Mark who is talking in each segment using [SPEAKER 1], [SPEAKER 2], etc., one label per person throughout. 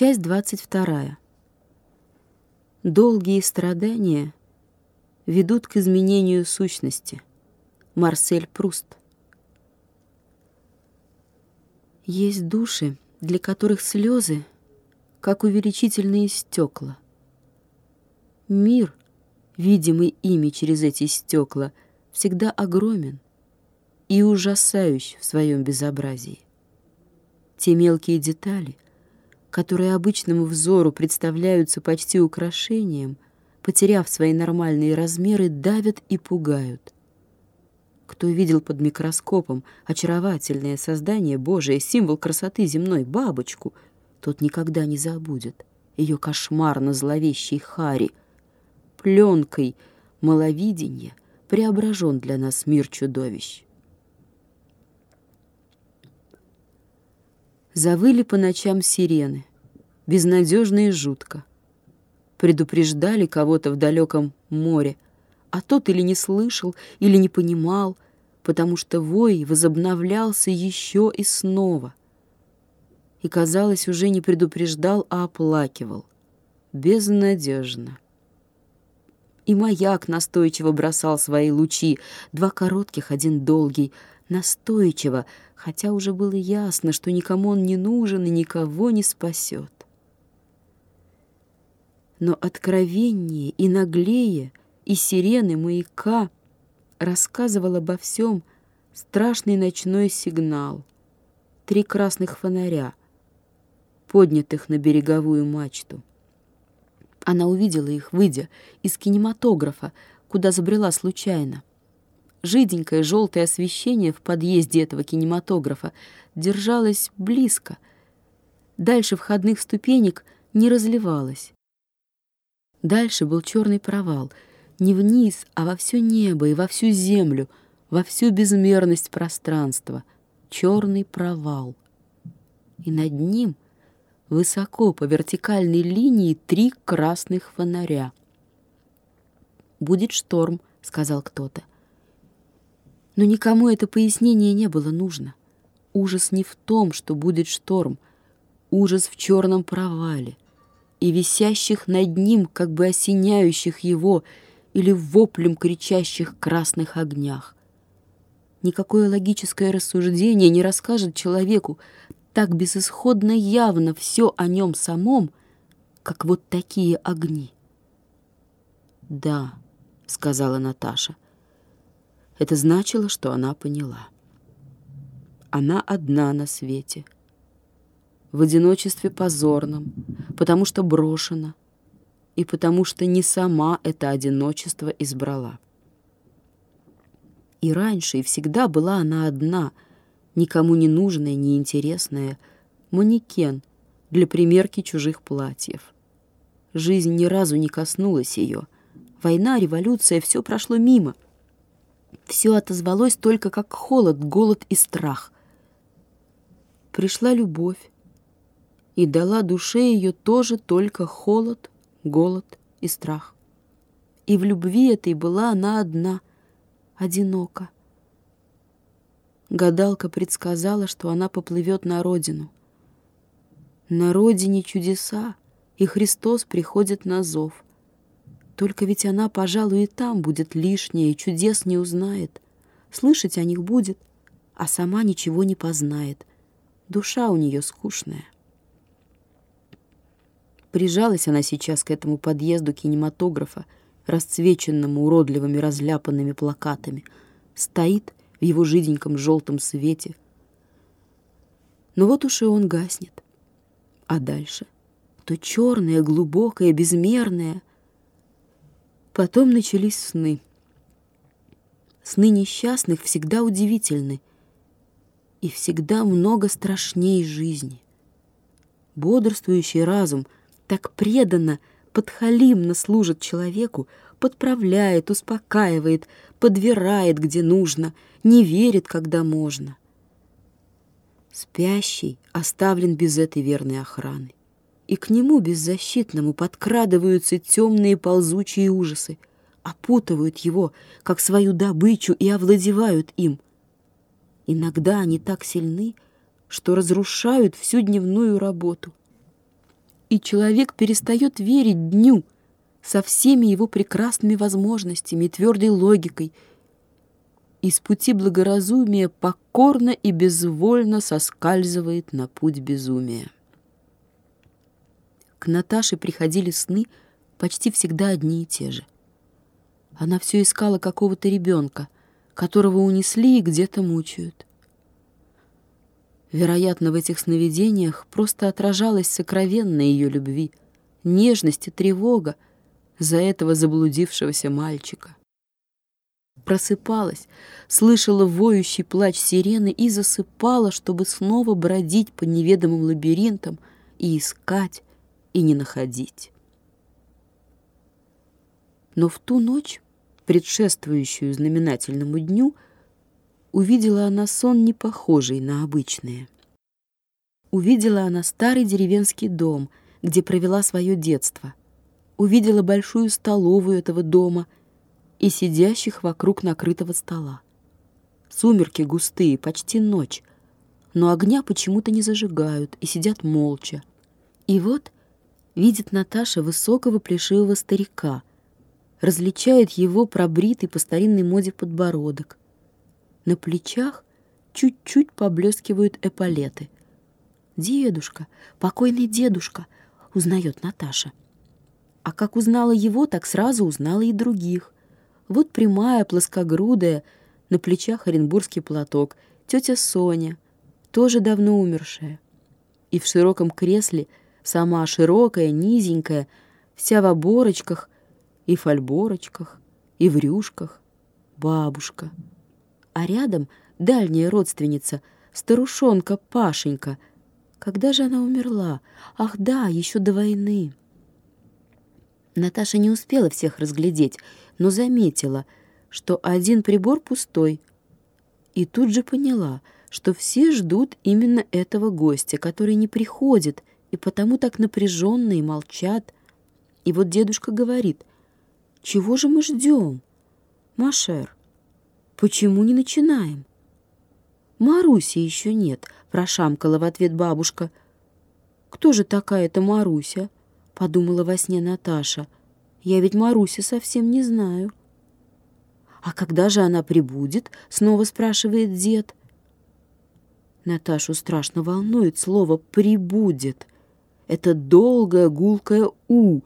[SPEAKER 1] Часть двадцать вторая. Долгие страдания ведут к изменению сущности. Марсель Пруст. Есть души, для которых слезы, как увеличительные стекла. Мир, видимый ими через эти стекла, всегда огромен и ужасающий в своем безобразии. Те мелкие детали, которые обычному взору представляются почти украшением, потеряв свои нормальные размеры, давят и пугают. Кто видел под микроскопом очаровательное создание Божие, символ красоты земной, бабочку, тот никогда не забудет ее кошмарно-зловещей хари. Пленкой маловидения преображен для нас мир чудовищ. Завыли по ночам сирены, безнадежно и жутко. Предупреждали кого-то в далеком море, а тот или не слышал, или не понимал, потому что вой возобновлялся еще и снова. И, казалось, уже не предупреждал, а оплакивал. Безнадежно. И маяк настойчиво бросал свои лучи, два коротких, один долгий, настойчиво, хотя уже было ясно, что никому он не нужен и никого не спасет. Но откровеннее и наглее и сирены маяка рассказывал обо всем страшный ночной сигнал. Три красных фонаря, поднятых на береговую мачту. Она увидела их, выйдя из кинематографа, куда забрела случайно. Жиденькое желтое освещение в подъезде этого кинематографа держалось близко. Дальше входных ступенек не разливалось. Дальше был черный провал. Не вниз, а во все небо и во всю землю, во всю безмерность пространства. Черный провал. И над ним, высоко по вертикальной линии, три красных фонаря. «Будет шторм», — сказал кто-то. Но никому это пояснение не было нужно. Ужас не в том, что будет шторм, ужас в черном провале и висящих над ним, как бы осеняющих его, или воплем кричащих красных огнях. Никакое логическое рассуждение не расскажет человеку так безысходно явно все о нем самом, как вот такие огни. «Да», — сказала Наташа, — это значило, что она поняла. Она одна на свете. В одиночестве позорном, потому что брошена, и потому что не сама это одиночество избрала. И раньше, и всегда была она одна, никому не нужная, неинтересная, манекен для примерки чужих платьев. Жизнь ни разу не коснулась ее. Война, революция — все прошло мимо — все отозвалось только как холод, голод и страх. Пришла любовь и дала душе ее тоже только холод, голод и страх. И в любви этой была она одна, одинока. Гадалка предсказала, что она поплывет на родину. На родине чудеса, и Христос приходит на зов — только ведь она, пожалуй, и там будет лишняя, и чудес не узнает. Слышать о них будет, а сама ничего не познает. Душа у нее скучная. Прижалась она сейчас к этому подъезду кинематографа, расцвеченному уродливыми разляпанными плакатами. Стоит в его жиденьком желтом свете. Но вот уж и он гаснет. А дальше? То черное, глубокое, безмерное — Потом начались сны. Сны несчастных всегда удивительны и всегда много страшнее жизни. Бодрствующий разум так преданно, подхалимно служит человеку, подправляет, успокаивает, подвирает, где нужно, не верит, когда можно. Спящий оставлен без этой верной охраны и к нему беззащитному подкрадываются темные ползучие ужасы, опутывают его, как свою добычу, и овладевают им. Иногда они так сильны, что разрушают всю дневную работу. и человек перестает верить дню со всеми его прекрасными возможностями и твердой логикой, и с пути благоразумия покорно и безвольно соскальзывает на путь безумия. К Наташе приходили сны почти всегда одни и те же. Она все искала какого-то ребенка, которого унесли и где-то мучают. Вероятно, в этих сновидениях просто отражалась сокровенная ее любви, нежность и тревога за этого заблудившегося мальчика. Просыпалась, слышала воющий плач сирены и засыпала, чтобы снова бродить по неведомым лабиринтам и искать, и не находить. Но в ту ночь, предшествующую знаменательному дню, увидела она сон, не похожий на обычные. Увидела она старый деревенский дом, где провела свое детство. Увидела большую столовую этого дома и сидящих вокруг накрытого стола. Сумерки густые, почти ночь, но огня почему-то не зажигают и сидят молча. И вот видит Наташа высокого плешивого старика, различает его пробритый по старинной моде подбородок, на плечах чуть-чуть поблескивают эполеты. «Дедушка, покойный дедушка!» — узнает Наташа. А как узнала его, так сразу узнала и других. Вот прямая, плоскогрудая, на плечах оренбургский платок, тетя Соня, тоже давно умершая. И в широком кресле сама широкая, низенькая, вся в оборочках и фольборочках, и в рюшках, бабушка — а рядом дальняя родственница, старушонка Пашенька. Когда же она умерла? Ах да, еще до войны. Наташа не успела всех разглядеть, но заметила, что один прибор пустой. И тут же поняла, что все ждут именно этого гостя, который не приходит, и потому так напряженно и молчат. И вот дедушка говорит, «Чего же мы ждем, Машер?» Почему не начинаем? Маруси еще нет, прошамкала в ответ бабушка. Кто же такая-то Маруся? Подумала во сне Наташа. Я ведь Маруся совсем не знаю. А когда же она прибудет? Снова спрашивает дед. Наташу страшно волнует слово «прибудет». Это долгое гулкое «у».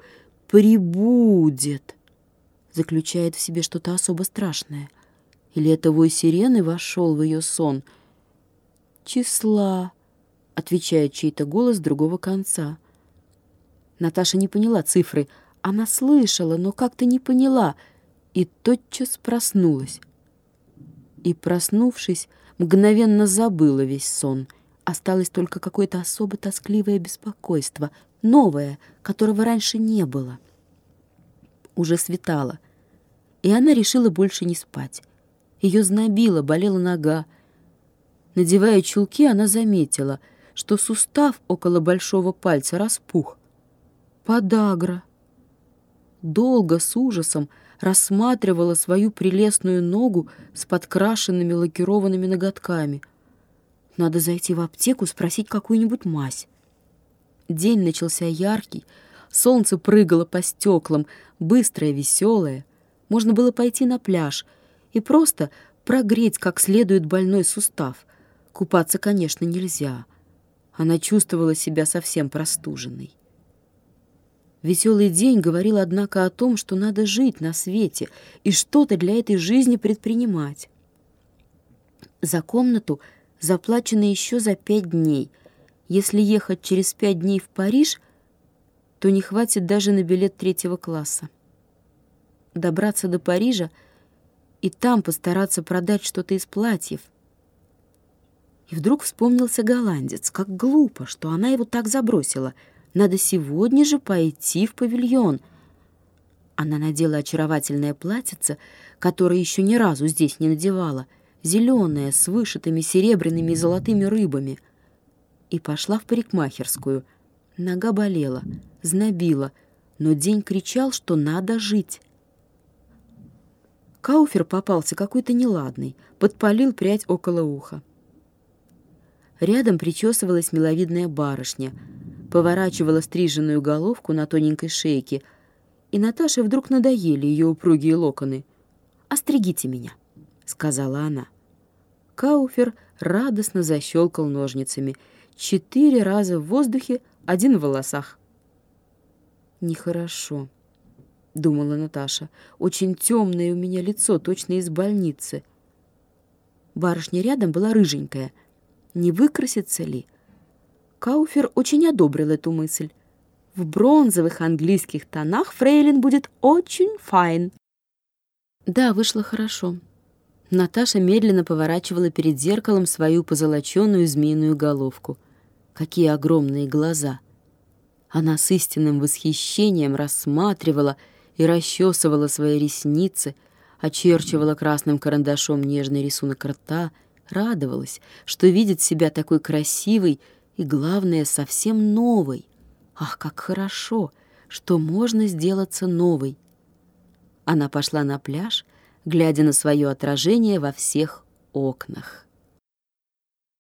[SPEAKER 1] «Прибудет» заключает в себе что-то особо страшное — или это вой сирены вошел в ее сон? «Числа», — отвечает чей-то голос с другого конца. Наташа не поняла цифры. Она слышала, но как-то не поняла, и тотчас проснулась. И, проснувшись, мгновенно забыла весь сон. Осталось только какое-то особо тоскливое беспокойство, новое, которого раньше не было. Уже светало, и она решила больше не спать. Ее знобило, болела нога. Надевая чулки, она заметила, что сустав около большого пальца распух. Подагра. Долго, с ужасом, рассматривала свою прелестную ногу с подкрашенными лакированными ноготками. Надо зайти в аптеку, спросить какую-нибудь мазь. День начался яркий, солнце прыгало по стеклам, быстрое, веселое. Можно было пойти на пляж — и просто прогреть как следует больной сустав. Купаться, конечно, нельзя. Она чувствовала себя совсем простуженной. Веселый день говорил, однако, о том, что надо жить на свете и что-то для этой жизни предпринимать. За комнату заплачено еще за пять дней. Если ехать через пять дней в Париж, то не хватит даже на билет третьего класса. Добраться до Парижа — и там постараться продать что-то из платьев. И вдруг вспомнился голландец. Как глупо, что она его так забросила. Надо сегодня же пойти в павильон. Она надела очаровательное платьице, которое еще ни разу здесь не надевала, зеленое, с вышитыми серебряными и золотыми рыбами, и пошла в парикмахерскую. Нога болела, знобила, но день кричал, что надо жить. Кауфер попался какой-то неладный, подпалил прядь около уха. Рядом причесывалась миловидная барышня. поворачивала стриженную головку на тоненькой шейке, и Наташе вдруг надоели ее упругие локоны. «Остригите меня», — сказала она. Кауфер радостно защелкал ножницами. Четыре раза в воздухе, один в волосах. «Нехорошо», — думала Наташа. «Очень темное у меня лицо, точно из больницы». Барышня рядом была рыженькая. Не выкрасится ли? Куафер очень одобрил эту мысль. В бронзовых английских тонах фрейлейн будет очень fein. Да, вышло хорошо. Наташа медленно поворачивала перед зеркалом свою позолоченную змеиную головку. Какие огромные глаза! Она с истинным восхищением рассматривала и расчесывала свои ресницы, очерчивала красным карандашом нежный рисунок рта, радовалась, что видит себя такой красивой и, главное, совсем новой. Ах, как хорошо, что можно сделаться новой. Она пошла на пляж, глядя на свое отражение во всех окнах.